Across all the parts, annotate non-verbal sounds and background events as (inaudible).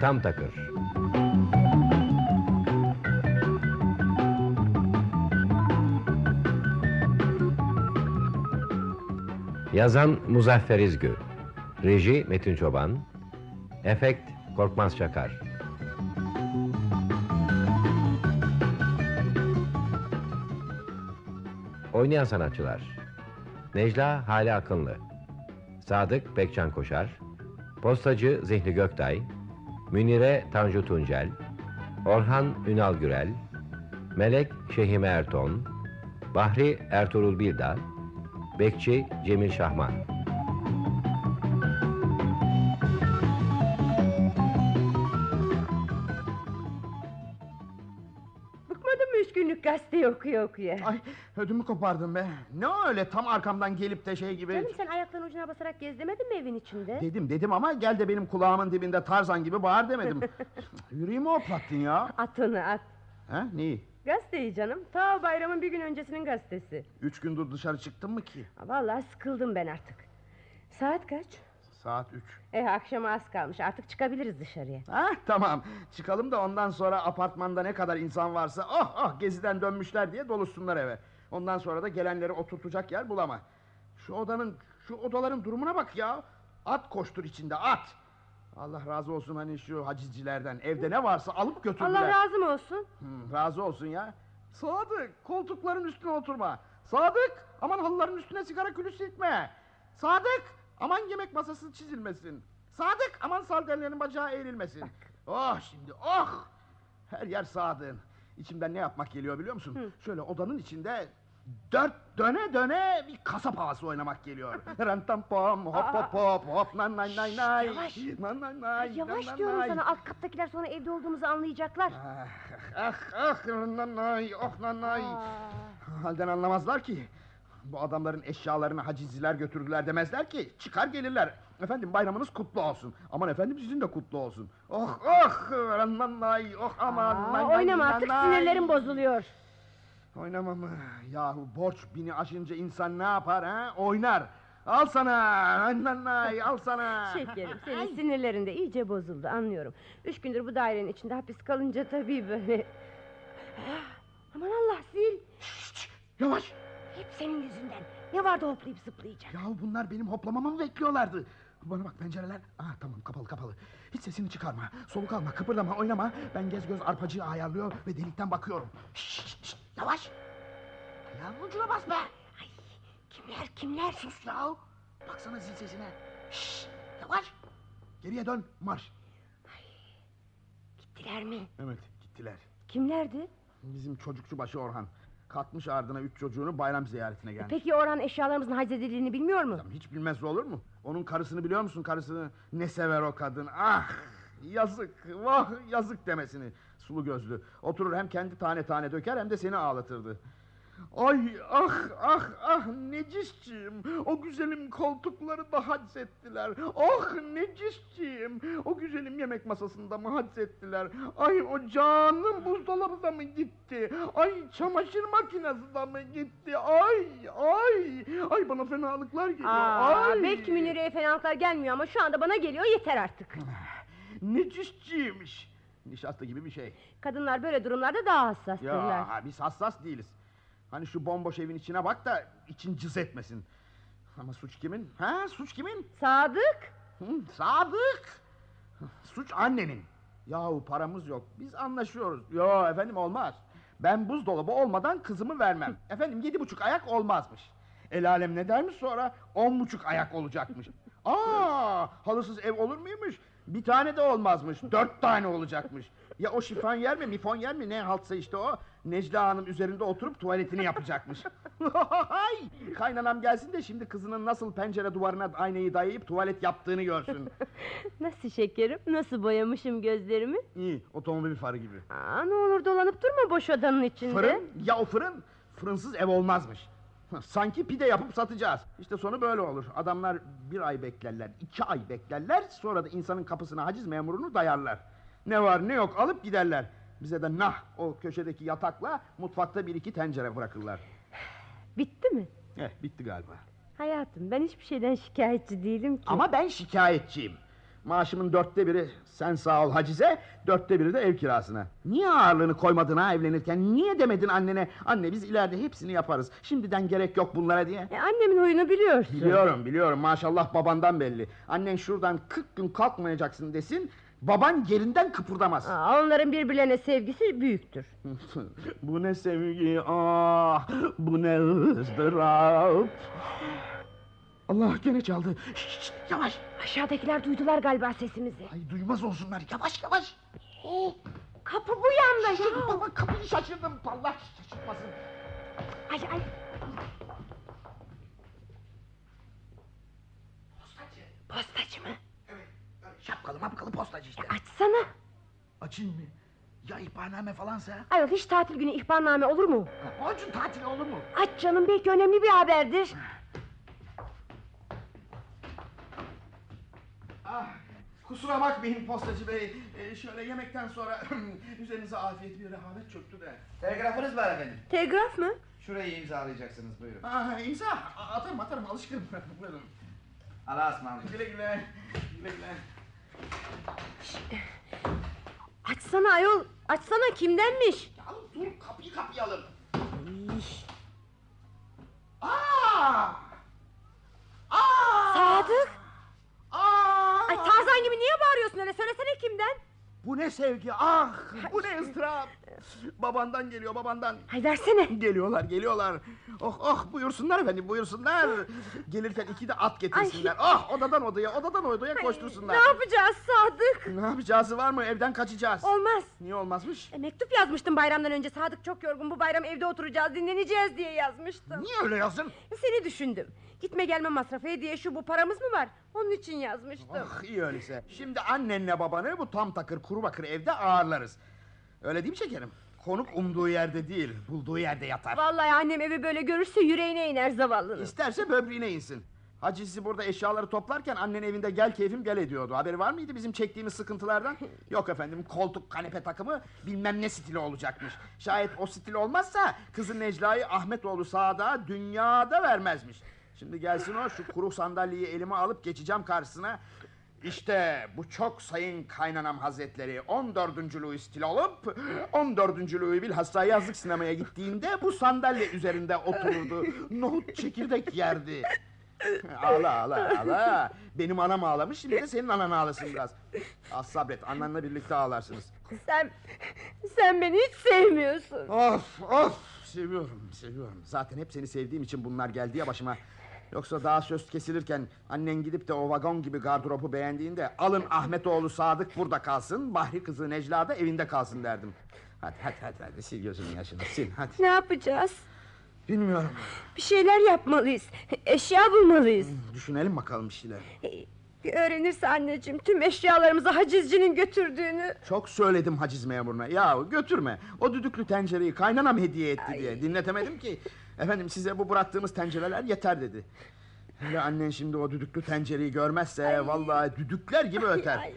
Tam takır. Yazan Muzaffer İzgü. Reji Metin Çoban. Efekt Korkmaz Çakar. Oynayan sanatçılar. Necla Hale Akınlı. Sadık Bekçan Koşar. Postacı Zihni Göktay. Münire Tanju Tuncel. Orhan Ünal Gürel. Melek Şehime Erton. Bahri Ertuğrul Bildağ. Bekçi Cemil Şahman. Gazeteyi okuya okuya? Ay ödümü kopardın be. Ne öyle tam arkamdan gelip de şey gibi. Canım sen ayaklarının ucuna basarak gezdirmedin mi evin içinde? Dedim dedim ama gel de benim kulağımın dibinde Tarzan gibi bağır demedim. (laughs) Yüreğimi hoplattın ya. At onu at. Ha neyi? Gazeteyi canım. Ta bayramın bir gün öncesinin gazetesi. Üç gündür dışarı çıktın mı ki? Vallahi sıkıldım ben artık. Saat kaç? Saat üç. Eh akşama az kalmış artık çıkabiliriz dışarıya. Ha tamam çıkalım da ondan sonra apartmanda ne kadar insan varsa oh oh geziden dönmüşler diye doluşsunlar eve. Ondan sonra da gelenleri oturtacak yer bulama. Şu odanın şu odaların durumuna bak ya. At koştur içinde at. Allah razı olsun hani şu hacizcilerden evde ne varsa alıp götürdüler. Allah razı mı olsun? Hmm, razı olsun ya. Sadık koltukların üstüne oturma. Sadık aman halıların üstüne sigara külü silkme. Sadık aman yemek masası çizilmesin. Sadık aman sardalyanın bacağı eğrilmesin. Oh şimdi oh. Her yer Sadık'ın. İçimden ne yapmak geliyor biliyor musun? Şöyle odanın içinde dört döne döne bir kasap havası oynamak geliyor. (laughs) Rantam pom hop hop hop hop nan nay nay nay. yavaş. Nan nay nay. Yavaş nan diyorum nay. sana alt kattakiler sonra evde olduğumuzu anlayacaklar. Ah ah ah nanay oh nanay. Aa, Halden anlamazlar ki. Bu adamların eşyalarını hacizciler götürdüler demezler ki. Çıkar gelirler. Efendim bayramınız kutlu olsun. Aman efendim sizin de kutlu olsun. Oh oh nanay oh aman. aa, nay, nay, oynama artık nanay. sinirlerim bozuluyor. Oynama mı? Yahu borç bini aşınca insan ne yapar ha? Oynar. Al sana nanay al sana. (laughs) Şekerim senin sinirlerin de iyice bozuldu anlıyorum. Üç gündür bu dairenin içinde hapis kalınca tabii böyle... (gasps) Aman Allah sil. Şşş, yavaş. Hep senin yüzünden. Ne vardı hoplayıp zıplayacak? Yahu bunlar benim hoplamamı mı bekliyorlardı? Bana bak pencereler. Ah tamam kapalı kapalı. Hiç sesini çıkarma. Soluk alma, kıpırdama, oynama. Ben gez göz arpacıyı ayarlıyor ve delikten bakıyorum. Şşş, şşş, yavaş. Ayağının ucuna bas be. Kimler kimler? Sus ya. Baksana zil sesine. Şşş, yavaş. Geriye dön, marş. Gittiler mi? Evet, gittiler. Kimlerdi? Bizim çocukçu başı Orhan. Katmış ardına üç çocuğunu bayram ziyaretine gelmiş. Peki Orhan eşyalarımızın haczedildiğini bilmiyor mu? Adam hiç bilmez olur mu? Onun karısını biliyor musun karısını? Ne sever o kadın. Ah! Yazık, vah yazık demesini. Sulu gözlü. Oturur hem kendi tane tane döker hem de seni ağlatırdı. Ay ah ah ah necisciğim. O güzelim koltukları da haczettiler. Ah necisciğim. O güzelim yemek masasında mı haczettiler? Ay o canım buzdolabı da mı gitti? Ay çamaşır makinesi de mi gitti? Ay ay. Ay bana fenalıklar geliyor. Aa, ay. belki Münir'e fenalıklar gelmiyor ama şu anda bana geliyor yeter artık. (sighs) Necisciymiş. Nişasta gibi bir şey. Kadınlar böyle durumlarda daha hassastırlar. Ya biz hassas değiliz. Hani şu bomboş evin içine bak da için cız etmesin. Ama suç kimin? Ha suç kimin? Sadık! Hı, Sadık. Suç annenin. Yahu paramız yok. Biz anlaşıyoruz. Yo efendim olmaz. Ben buzdolabı olmadan kızımı vermem. efendim yedi buçuk ayak olmazmış. El alem ne dermiş sonra? On buçuk ayak olacakmış. Aa, halısız ev olur muymuş? Bir tane de olmazmış. Dört tane olacakmış. Ya o şifon yer mi, mifon yer mi ne haltsa işte o. Necla Hanım üzerinde oturup tuvaletini yapacakmış. (laughs) Hay! Kaynanam gelsin de şimdi kızının nasıl pencere duvarına aynayı dayayıp tuvalet yaptığını görsün. (laughs) Nasıl şekerim? Nasıl boyamışım gözlerimi? İyi, otomobil farı gibi. Aa, ne olur dolanıp durma boş odanın içinde. Fırın? Ya o fırın? Fırınsız ev olmazmış. (laughs) Sanki pide yapıp satacağız. İşte sonu böyle olur. Adamlar bir ay beklerler, iki ay beklerler... ...sonra da insanın kapısına haciz memurunu dayarlar. Ne var ne yok alıp giderler. Bize de nah o köşedeki yatakla mutfakta bir iki tencere bırakırlar. Bitti mi? Eh bitti galiba. Hayatım ben hiçbir şeyden şikayetçi değilim ki. Ama ben şikayetçiyim. Maaşımın dörtte biri sen sağ ol hacize, dörtte biri de ev kirasına. Niye ağırlığını koymadın ha evlenirken? Niye demedin annene? Anne biz ileride hepsini yaparız. Şimdiden gerek yok bunlara diye. E, annemin huyunu biliyorsun. Biliyorum biliyorum maşallah babandan belli. Annen şuradan 40 gün kalkmayacaksın desin. Baban yerinden kıpırdamaz. Aa, onların birbirlerine sevgisi büyüktür. (laughs) bu ne sevgi ah bu ne ızdırap. Allah gene çaldı. Şşt, şşt, yavaş. Aşağıdakiler duydular galiba sesimizi. Ay duymaz olsunlar yavaş yavaş. Kapı bu yanda Şşt, ya. baba kapıyı şaşırdım. Allah şaşırtmasın. Ay ay. Postacı. Postacı mı? Şapkalı mapkalı postacı işte. Açsana. Açayım mı? Ya ihbarname falansa? Ayol hiç tatil günü ihbarname olur mu? Ha, Onun için tatil olur mu? Aç canım belki önemli bir haberdir. Ah, kusura bakmayın postacı bey. Ee, şöyle yemekten sonra (clears throat) üzerinize afiyet bir rehavet çöktü de. Telgrafınız var efendim. Telgraf mı? Şurayı imzalayacaksınız buyurun. Ah, imza. Atarım atarım alışkınım. (laughs) Buyurun. Allah'a ısmarladık. Güle güle. Güle güle. Açsana ayol. Açsana kimdenmiş? Ya dur kapıyı kapayalım. Aa! Aa! Sadık. Aa! Ay Tarzan gibi niye bağırıyorsun öyle? Söylesene kimden? Bu ne sevgi ah bu ne ıstırap. Babandan geliyor babandan. Ay versene. Geliyorlar geliyorlar. Oh oh buyursunlar efendim buyursunlar. Gelirken iki de at getirsinler. Ah odadan odaya odadan odaya koştursunlar. Ne yapacağız Sadık? Ne yapacağız var mı evden kaçacağız. Olmaz. Niye olmazmış? E, mektup yazmıştım bayramdan önce. Sadık çok yorgun. Bu bayram evde oturacağız, dinleneceğiz diye yazmıştım. Niye öyle yazdın? Seni düşündüm. Gitme gelme masrafı hediye şu bu paramız mı var? Onun için yazmıştım. Ah iyi öyleyse. Şimdi annenle babanı bu tam takır kuru bakır evde ağırlarız. Öyle değil mi şekerim? Konuk umduğu yerde değil, bulduğu yerde yatar. Vallahi annem evi böyle görürse yüreğine iner zavallının. İsterse böbreğine insin. Hacısı burada eşyaları toplarken annen evinde gel keyfim gel ediyordu. Haberi var mıydı bizim çektiğimiz sıkıntılardan? (laughs) Yok efendim koltuk kanepe takımı bilmem ne stili olacakmış. Şayet o stil olmazsa kızı Necla'yı Ahmetoğlu sağda dünyada vermezmiş. Şimdi gelsin o şu kuru sandalyeyi elime alıp geçeceğim karşısına. İşte bu çok sayın kaynanam hazretleri 14. Louis stil olup 14. Louis bilhassa yazlık sinemaya gittiğinde bu sandalye üzerinde otururdu. Nohut çekirdek yerdi. ağla ağla ağla. Benim anam ağlamış şimdi de senin anan ağlasın biraz. Az sabret annenle birlikte ağlarsınız. Sen sen beni hiç sevmiyorsun. Of of seviyorum seviyorum. Zaten hep seni sevdiğim için bunlar geldi ya başıma. Yoksa daha söz kesilirken annen gidip de o vagon gibi gardırobu beğendiğinde alın Ahmetoğlu Sadık burada kalsın, Bahri kızı Necla da evinde kalsın derdim. Hadi hadi hadi, hadi sil gözünün yaşını sil hadi. Ne yapacağız? Bilmiyorum. Bir şeyler yapmalıyız. Eşya bulmalıyız. Düşünelim bakalım bir şeyler. Bir öğrenirse anneciğim tüm eşyalarımızı hacizcinin götürdüğünü. Çok söyledim haciz memuruna. Ya götürme. O düdüklü tencereyi kaynanam hediye etti diye. Dinletemedim ki. Efendim size bu bıraktığımız tencereler yeter dedi. Hele annen şimdi o düdüklü tencereyi görmezse vallahi düdükler gibi öter. Ay.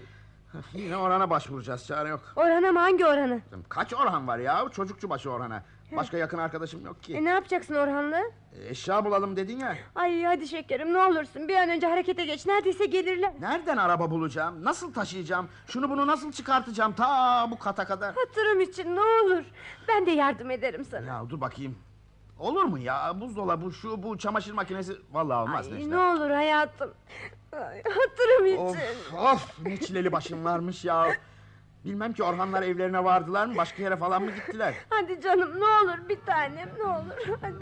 Yine Orhan'a başvuracağız çare yok. Orhan'a mı hangi Orhan'ı? Kaç Orhan var ya çocukçu başı Orhan'a. Başka yakın arkadaşım yok E, ki. ne yapacaksın Orhan'la? E, Eşya bulalım dedin ya. Ay hadi şekerim ne olursun bir an önce harekete geç. Neredeyse gelirler. Nereden araba bulacağım? Nasıl taşıyacağım? Şunu bunu nasıl çıkartacağım ta bu kata kadar? Hatırım için ne olur. Ben de yardım ederim sana. Ya dur bakayım. Olur mu ya? Buzdolabı, şu bu çamaşır makinesi vallahi olmaz Ay, Necla. ne olur hayatım. Ay, hatırım için. Of of ne çileli başım varmış ya. Bilmem ki Orhanlar evlerine vardılar mı başka yere falan mı gittiler? Hadi canım ne olur bir tanem ne olur. Hadi.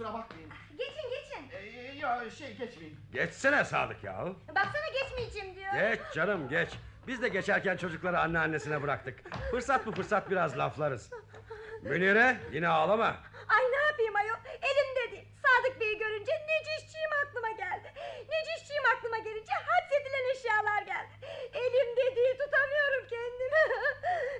Kusura bakmayın. Geçin geçin. Ee, ya şey geçmeyin. Geçsene Sadık ya. Baksana geçmeyeceğim diyor. Geç canım geç. Biz de geçerken çocukları anneannesine bıraktık. Fırsat bu fırsat biraz laflarız. Münire yine ağlama. Ay ne yapayım ayol? Elimde değil. Sadık Bey'i görünce necişçiyim aklıma geldi. Necişçiyim aklıma gelince hapsedilen eşyalar geldi. Elimde değil tutamıyorum kendimi.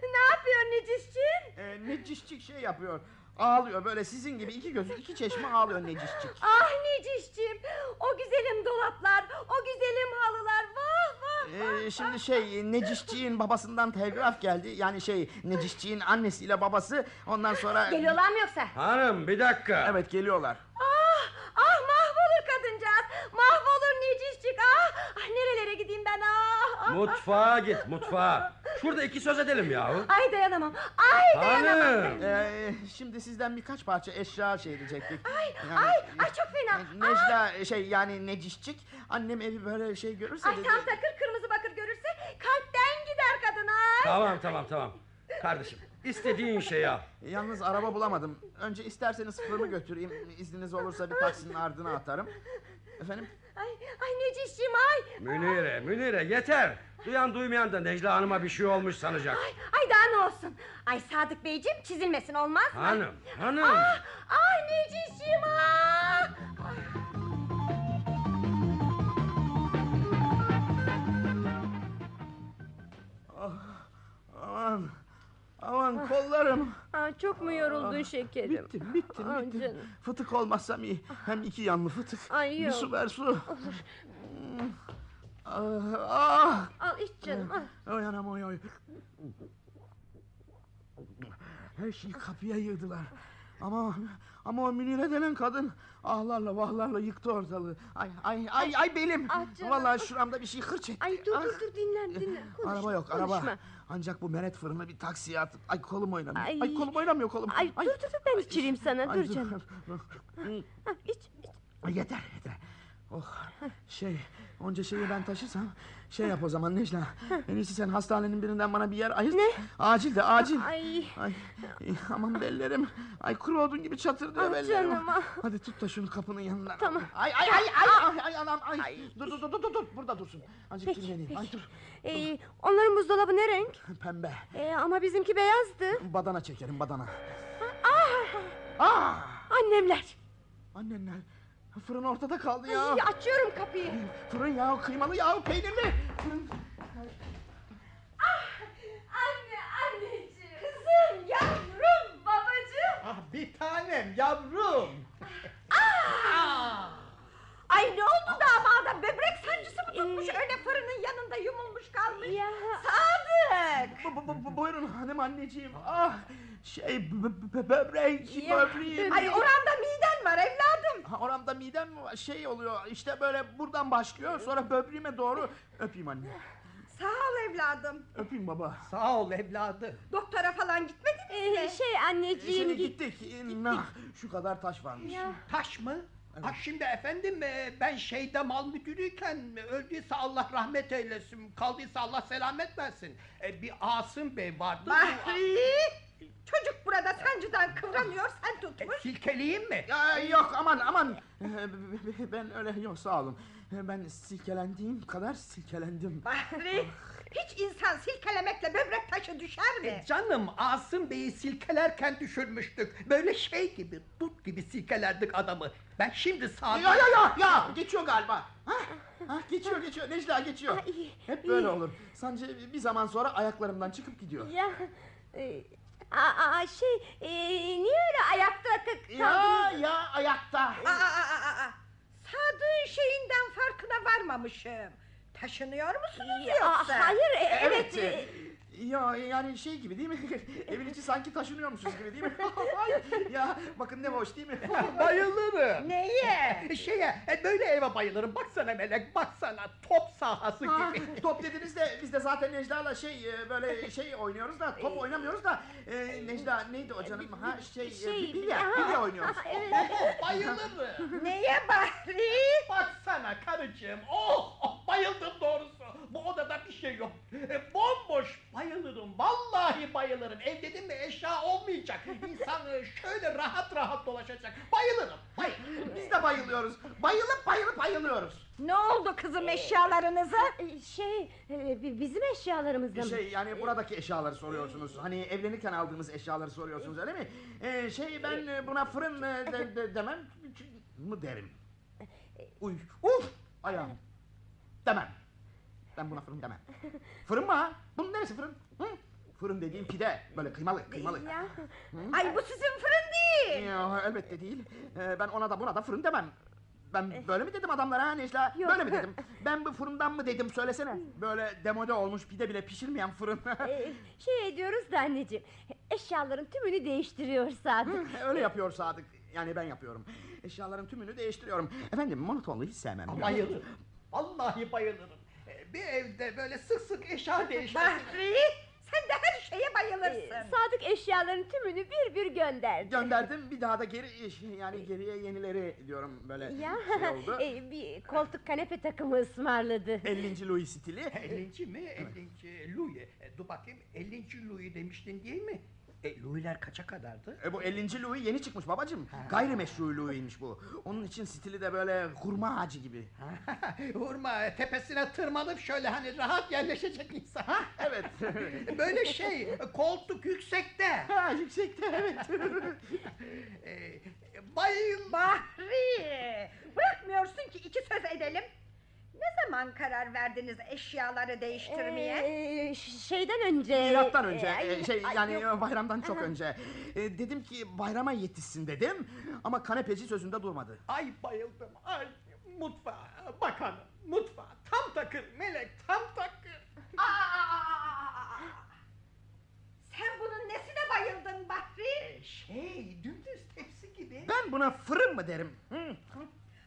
(laughs) ne yapıyor necişçin? Ee, ne cişçik şey yapıyor. Ağlıyor böyle sizin gibi iki gözü iki çeşme ağlıyor Necişçik. Ah Necişciğim o güzelim dolaplar o güzelim halılar vah vah. Ee, şimdi şey Necişçiğin babasından telgraf geldi. Yani şey Necişçiğin annesiyle babası ondan sonra... Geliyorlar mı yoksa? Hanım bir dakika. Evet geliyorlar. Ah ah mahvolur kadıncağız mahvolur Necişcik ah, ah nerelere gideyim ben ah, ah. Mutfağa git mutfağa. Şurada iki söz edelim yahu. Ay dayanamam ay dayanamam. Hanım. Ee, şimdi sizden birkaç parça eşya şey edecektik. Ay Yani- ay ay çok fena. Necla şey yani Necişçik annem evi böyle şey görürse Ay dedi. tam takır kırmızı bakır görürse kalpten gider kadın ay. Tamam tamam tamam. Kardeşim istediğin şeyi al. Yalnız araba bulamadım. Önce isterseniz fırını götüreyim. İzniniz olursa bir taksinin ardına atarım. Efendim? Ay ay Necişciğim ay. Münire Münire yeter. Duyan duymayan da Necla Hanım'a bir şey olmuş sanacak. Ay, ay daha ne olsun. Ay Sadık Beyciğim çizilmesin olmaz mı? Hanım hanım. Ah, ah Necişciğim ah. Aman. Aman kollarım. Aa, çok mu yoruldun şekerim? Bittim bittim Aa, bittim. canım. Fıtık olmazsam iyi. Hem iki yanlı fıtık. Ay, bir yok. su ver su. Hmm. Ah, ah. Al iç canım al. Oy anam oy oy. Her şeyi kapıya yığdılar. Ama ama o Münire denen kadın ahlarla vahlarla yıktı ortalığı. Ay ay ay ay belim. Ah canım. Vallahi şuramda bir şey hırç etti. Ay dur Ah. dur dur dinlen dinlen. (laughs) Konuşma, araba yok konuşma. araba. Ancak bu meret fırını bir taksiye atıp ay kolum oynamıyor. Ay, Ay. kolum oynamıyor kolum. Ay, dur dur dur ben içireyim sana Ay, dur canım. Ha, (laughs) iç iç. Ay, Yeter yeter. Oh şey onca şeyi ben taşısam şey yap o zaman Necla. (laughs) En iyisi sen hastanenin birinden bana bir yer ayırt. Ne? Acil de acil. Ay. Ay, ay, aman bellerim. Ay kuru odun gibi çatır diyor Ah bellerim. canım, ah. Hadi tut da şunu kapının yanına. Tamam. Ay ay ay ay ay ay anam ay. Dur dur dur dur dur burada dursun. Azıcık Peki, dinleneyim. Ay peki. dur. Ee, onların buzdolabı ne renk? (laughs) Pembe. Ee, ama bizimki beyazdı. Badana çekerim badana. Ah, Ah! annemler. Annenler. Fırın ortada kaldı ya. Ay, açıyorum kapıyı. Fırın yağı kıymalı yağı peynirli. Fırın... Anne anneciğim. Kızım yavrum babacığım. Ah bir tanem yavrum. Ay ne oldu damada böbrek sancısı mı tutmuş öyle fırının yanında yumulmuş kalmış. Ya. Sadık. Bu, bu, bu, buyurun hanım anneciğim. Ah şey bö- bö- böbrek böbreğim. Ay oranda miden var evladım. Ha, oramda midem mi var? şey oluyor işte böyle buradan başlıyor sonra böbreğime doğru öpeyim anne. Sağ ol evladım. Öpeyim baba. Sağ ol evladım. Doktora falan gitmediniz Ee, mi? şey anneciğim Şimdi git. gittik. Nah, şu kadar taş varmış. Ya. Taş mı? Ha şimdi efendim e, ben şeyde mal müdürüyken öldüyse Allah rahmet eylesin kaldıysa Allah selamet versin. E, bir Asım Bey vardı. bu- Bahri. Çocuk burada sancıdan kıvranıyor sen tutmuş. Silkeleyeyim mi? Ya, yok aman aman. Ben öyle yok sağ olun. Ben silkelendiğim kadar silkelendim. Bahri. Hiç insan silkelemekle böbrek taşı düşer mi? E, canım Asım Bey'i silkelerken düşürmüştük. Böyle şey gibi dut gibi silkelerdik adamı. Ben şimdi sağdan... Ya ya ya ya geçiyor galiba. Ha, ha geçiyor geçiyor Necla geçiyor. Ha, iyi, Hep iyi. böyle olur. Sancı bir zaman sonra ayaklarımdan çıkıp gidiyor. Ya. E, aa, aa, şey e, niye öyle ayakta k- Ya ya ayakta. Aa, aa, aa. Sadık'ın şeyinden farkına varmamışım. Taşınıyor musunuz Ya, yoksa? hayır e, evet. E, e, Ya yani şey gibi değil mi? (laughs) Evin içi sanki taşınıyormuşuz gibi değil mi? (laughs) Ay, ya bakın ne hoş değil mi? (laughs) Bayılırım. Neye? Şeye e, böyle eve bayılırım. Baksana Melek baksana top sahası Ha, gibi. top dediniz de biz de zaten Necla'la şey e, böyle şey oynuyoruz da top oynamıyoruz da e, Necla neydi o canım? Ha şey, Şey, şey bilye, bilye oynuyoruz. evet. Bayılırım. Neye Bahri? Baksana karıcığım. Oh, oh, bayıldım doğrusu. Bu odada bir şey yok. E, bomboş bayılırım. Vallahi bayılırım. Ev dedim mi eşya olmayacak. İnsan e, şöyle rahat rahat dolaşacak. Bayılırım. Bayılırım. Biz de bayılıyoruz. Bayılıp bayılıp bayılıyoruz. Ne oldu kızım eşyalarınıza? E, Şey e, bi- bizim eşyalarımızda mı? Şey yani buradaki eşyaları soruyorsunuz. Hani evlenirken aldığımız eşyaları soruyorsunuz öyle mi? Ee, şey ben buna fırın de, de- demem mı derim. Uy, uf ayağım. Demem. Ben buna fırın demem. Fırın mı ha? Bunun neresi fırın? Hı? Fırın dediğim pide. Böyle kıymalı kıymalı. Ya. Ay bu sizin fırın değil. Ya, elbette değil. Ee, ben ona da buna da fırın demem. Ben böyle mi dedim adamlara ha Necla? Yok. Böyle mi dedim? Ben bu fırından mı dedim söylesene. (laughs) Böyle demode olmuş pide bile pişirmeyen fırın. Ee, şey ediyoruz da anneciğim. Eşyaların tümünü değiştiriyor Sadık. (laughs) Öyle yapıyor Sadık. Yani ben yapıyorum. Eşyaların tümünü değiştiriyorum. Efendim monotonluğu hiç sevmem. Bayılırım. Vallahi bayılırım. Ee, Bir evde böyle sık sık eşya değişmesi. Bahri sen de her şeye Ee, bayılırsın. Sadık eşyaların tümünü bir bir gönderdi. Gönderdim bir daha da geri yani geriye yenileri diyorum böyle Ya şey oldu. (laughs) e, bir koltuk kanepe takımı ısmarladı. 50. Louis stili. 50. mi? 50. Louis. E, dur bakayım 50. Louis demiştin değil mi? E, Louis'ler kaça kadardı? E, bu 50. Louis yeni çıkmış babacığım. Gayrimeşru Louis'miş bu. Onun için stili de böyle hurma ağacı gibi. Hurma e, tepesine tırmanıp şöyle hani rahat yerleşecek insan. Ha? Evet. (laughs) Böyle şey e, koltuk yüksekte. ha, yüksekte evet. (laughs) E, bayıl. Bahri bırakmıyorsun ki iki söz edelim. Ne zaman karar verdiniz eşyaları değiştirmeye? Ee, şeyden önce... Milattan önce Ee, e, şey ay, yani yok. bayramdan çok önce. E, dedim ki bayrama yetişsin dedim ama kanepeci sözünde durmadı. Ay bayıldım. Ay mutfağa bak hanım mutfağa tam takır melek tam takır. Aa! Sen bunun nesine bayıldın Bahri? E, şey dümdüz tepsi gibi. Ben buna fırın mı derim? Hı?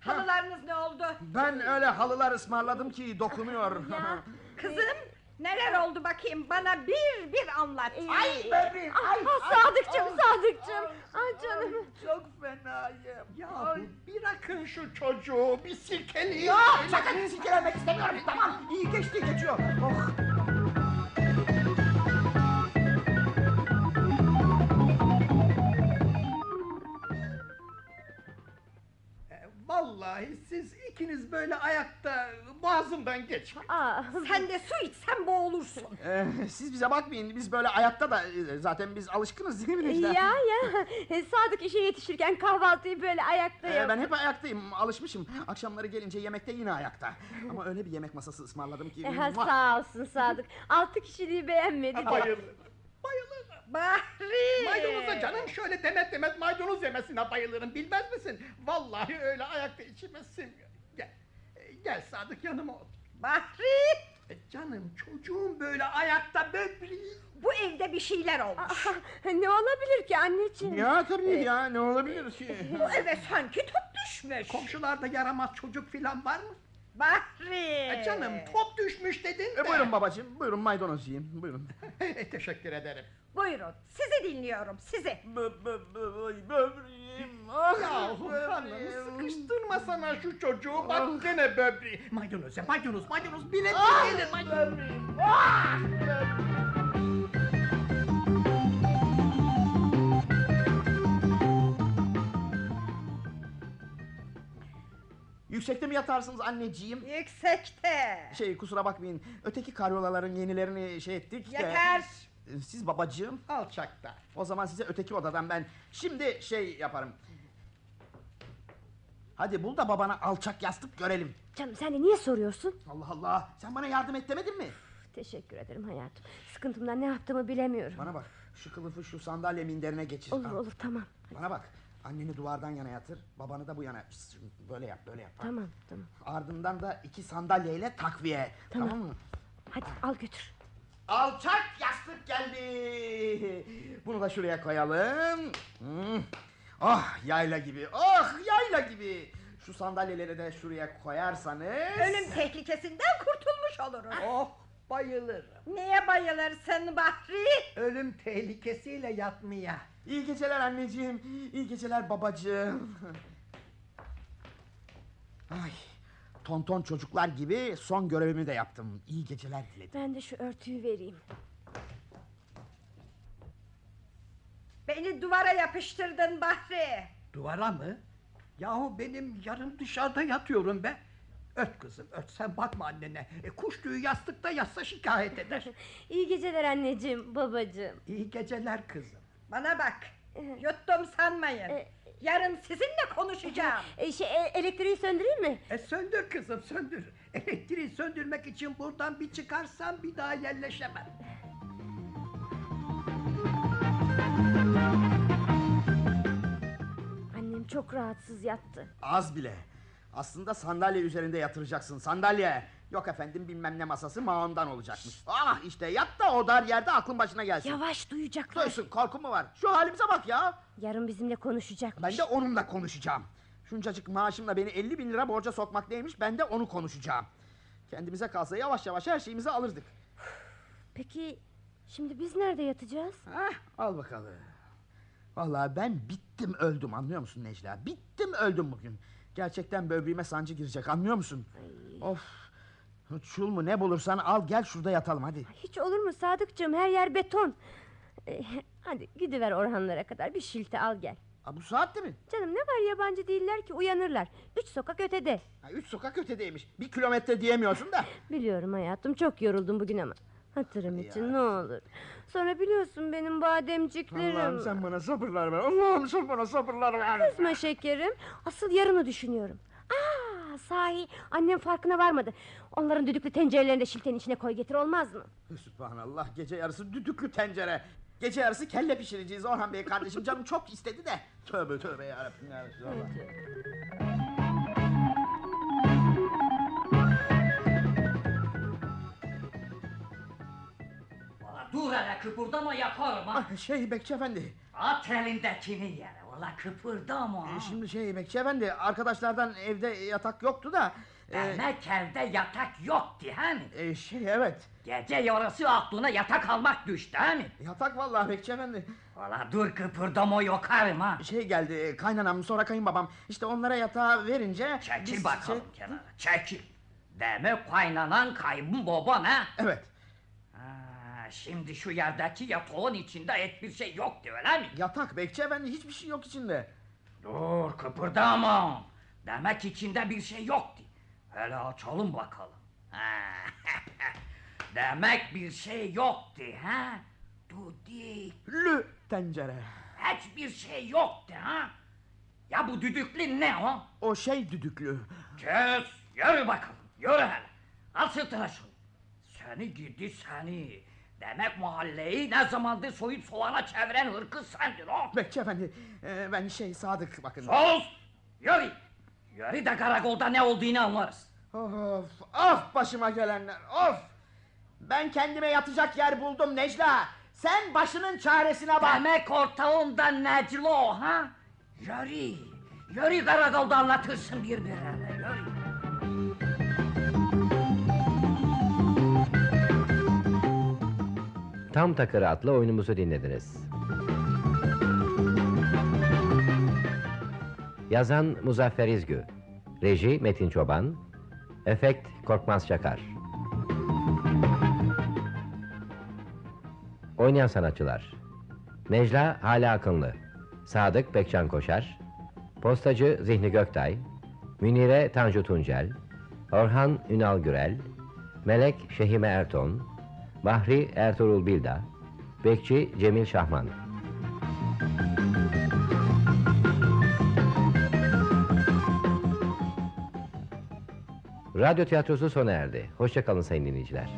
Halılarınız ne oldu? Ben öyle halılar ısmarladım ki dokunuyor. (laughs) Kızım neler oldu bakayım bana bir bir anlat. Ee, Ay böbreğim, ah, ay, ah, ay, Sadıkçım, ay, Sadıkçım. ay, Ay canım. Çok fenayım. Ya Ay. bırakın şu çocuğu bir silkeleyin. Yok sakın silkelemek istemiyorum. Tamam iyi geçti geçiyor. Oh. Böyle ayakta boğazımdan geç. Aa, Sen de su içsen boğulursun. (laughs) Ee, siz bize bakmayın biz böyle ayakta da e, zaten biz alışkınız değil mi Necla? ya ya. (laughs) Sadık işe yetişirken kahvaltıyı böyle ayakta Ee, yap. ben hep ayaktayım alışmışım. Akşamları gelince yemekte yine ayakta. Ama öyle bir yemek masası ısmarladım ki. Ha, sağ olsun Sadık. Altı kişiliği beğenmedi de. Bayılırım. Bayılırım. Bahri. Maydanoza canım şöyle demet demet maydanoz yemesine bayılırım bilmez misin? Vallahi öyle ayakta içime sinmiyor. Gel. E, Sadık yanıma otur. Bahri. E, Canım çocuğum böyle ayakta böbreği. Bu evde bir şeyler olmuş. Ah, ne olabilir ki anneciğim? Ya tabii ya ne olabilir ki? (laughs) Bu eve sanki top düşmüş. Komşularda yaramaz çocuk filan var mı? Bahri. E, Canım top düşmüş dedin de. E, buyurun babacığım buyurun maydanoz yiyin buyurun. (laughs) E, Teşekkür ederim. Buyurun sizi dinliyorum sizi. Böbreğim. Ah, Yahu hanım sıkıştırma sana şu çocuğu bak gene böbreği. Maydanoz ya maydanoz maydanoz bile Ah, gelir maydanoz. böbreğim. Ah, böbreğim. Yüksekte mi yatarsınız anneciğim? Yüksekte. Şey kusura bakmayın öteki karyolaların yenilerini şey ettik de. Yeter. Siz babacığım Alçakta. o zaman size öteki odadan ben şimdi şey yaparım. Hadi bul da babana alçak yastık görelim. Canım sen de niye soruyorsun? Allah Allah sen bana yardım et demedin mi? Teşekkür ederim hayatım. Sıkıntımdan ne yaptığımı bilemiyorum. Bana bak şu kılıfı şu sandalye minderine geçir. Olur Al. olur tamam. Bana bak anneni duvardan yana yatır babanı da bu yana böyle yap böyle yap. Tamam tamam. Ardından da iki sandalyeyle takviye Tamam. tamam mı? Hadi al götür. Alçak yastık geldi. Bunu da şuraya koyalım. Hmm. Ah yayla gibi. Ah yayla gibi. Şu sandalyeleri de şuraya koyarsanız. Ölüm tehlikesinden kurtulmuş oluruz. Oh bayılırım. Neye bayılırsın Bahri? Ölüm tehlikesiyle yatmaya. İyi geceler anneciğim. İyi geceler babacığım. Ay. Tonton çocuklar gibi son görevimi de yaptım. İyi geceler diledim. Ben de şu örtüyü vereyim. Beni duvara yapıştırdın Bahri. Duvara mı? Yahu benim yarım dışarıda yatıyorum be. Öt kızım öt sen bakma annene. E, kuş tüyü yastıkta yatsa şikayet eder. (laughs) İyi geceler anneciğim, babacığım. İyi geceler kızım. Bana bak. Yuttum sanmayın. Yarın sizinle konuşacağım. E, şey, e, elektriği söndüreyim mi? E söndür kızım söndür. Elektriği söndürmek için buradan bir çıkarsam bir daha yerleşemem. Annem çok rahatsız yattı. Az bile. Aslında sandalye üzerinde yatıracaksın sandalye. Yok efendim bilmem ne masası maondan olacakmış. Ah işte yat da o dar yerde aklın başına gelsin. Yavaş duyacaklar. Duysun korku mu var? Şu halimize bak ya. Yarın bizimle konuşacakmış. Ben de onunla konuşacağım. Şuncacık maaşımla beni 50 bin lira borca sokmak neymiş ben de onu konuşacağım. Kendimize kalsa yavaş yavaş her şeyimizi alırdık. Peki şimdi biz nerede yatacağız? Hah, al bakalım. Vallahi ben bittim öldüm anlıyor musun Necla? Bittim öldüm bugün. Gerçekten böbreğime sancı girecek anlıyor musun? Of. Çul mu ne bulursan al gel şurada yatalım hadi. Hiç olur mu Sadıkçığım her yer beton. Ee, hadi gidiver Orhanlara kadar bir şilte al gel. Ha, bu saatte mi? Canım ne var yabancı değiller ki uyanırlar. Üç sokak ötede. Ha, üç sokak ötedeymiş. Bir kilometre diyemiyorsun da. (laughs) Biliyorum hayatım çok yoruldum bugün ama. Hatırım için ne olur. Sonra biliyorsun benim bademciklerim. Allah'ım sen bana sabırlar ver. Allah'ım sen bana sabırlar ver. Kızma şekerim. Asıl yarını düşünüyorum. Aa, sahi annem farkına varmadı. Onların düdüklü tencerelerini de şiltenin içine koy getir olmaz mı? Sübhanallah gece yarısı düdüklü tencere. Gece yarısı kelle pişireceğiz Orhan Bey kardeşim. Canım çok istedi de. Tövbe tövbe yarabbim ya Resulallah. Valla dur hele kıpırdama yakarım ha. Ah, şey Bekçi Efendi. At elindekini yere. Valla kıpırdama e, Şimdi şey Bekçi Efendi arkadaşlardan evde yatak yoktu da. e, Demek evde yatak yoktu he mi? e, şey evet. Gece yarısı aklına yatak almak düştü he mi? Yatak vallahi Bekçi Efendi. Valla dur kıpırdama yokarım ha. Şey geldi e, kaynanam sonra kayınbabam. İşte onlara yatağı verince. Çekil biz bakalım şey- kenara çekil. Demek kaynanan kaybın baban ha? Evet. Şimdi şu yerdeki yatağın içinde et bir şey yoktu öyle mi? Yatak Bekçi Efendi hiçbir şey yok içinde. Dur kıpırdama. Demek içinde bir şey yoktu. Hele açalım bakalım. (laughs) Demek bir şey yoktu ha? Dudi. Lü tencere. Hiçbir şey yoktu ha? Ya bu düdüklü ne o? O şey düdüklü. Kes, yürü bakalım, yürü hele. Al sırtına şunu. Seni gidi seni. Demek mahalleyi ne zamandır soyup soğana çeviren hırkız sendin o. Bekçi Efendi e, ben şey Sadık bakın. Sus! Yürü! Yürü de karakolda ne olduğunu anlarız. Of of başıma gelenler of. Ben kendime yatacak yer buldum Necla. Sen başının çaresine bak. Demek ortağında Neclo ha? Yürü! Yürü karakolda anlatırsın birbirine. Tam Takırı adlı oyunumuzu dinlediniz. Yazan Muzaffer İzgü. Reji Metin Çoban. Efekt Korkmaz Çakar. Oynayan sanatçılar. Necla Hala Akınlı. Sadık Bekçan Koşar. Postacı Zihni Göktay. Münire Tanju Tuncel. Orhan Ünal Gürel. Melek Şehime Erton Bahri Ertuğrul Bilda Bekçi Cemil Şahman Radyo tiyatrosu sona erdi. Hoşçakalın sayın dinleyiciler.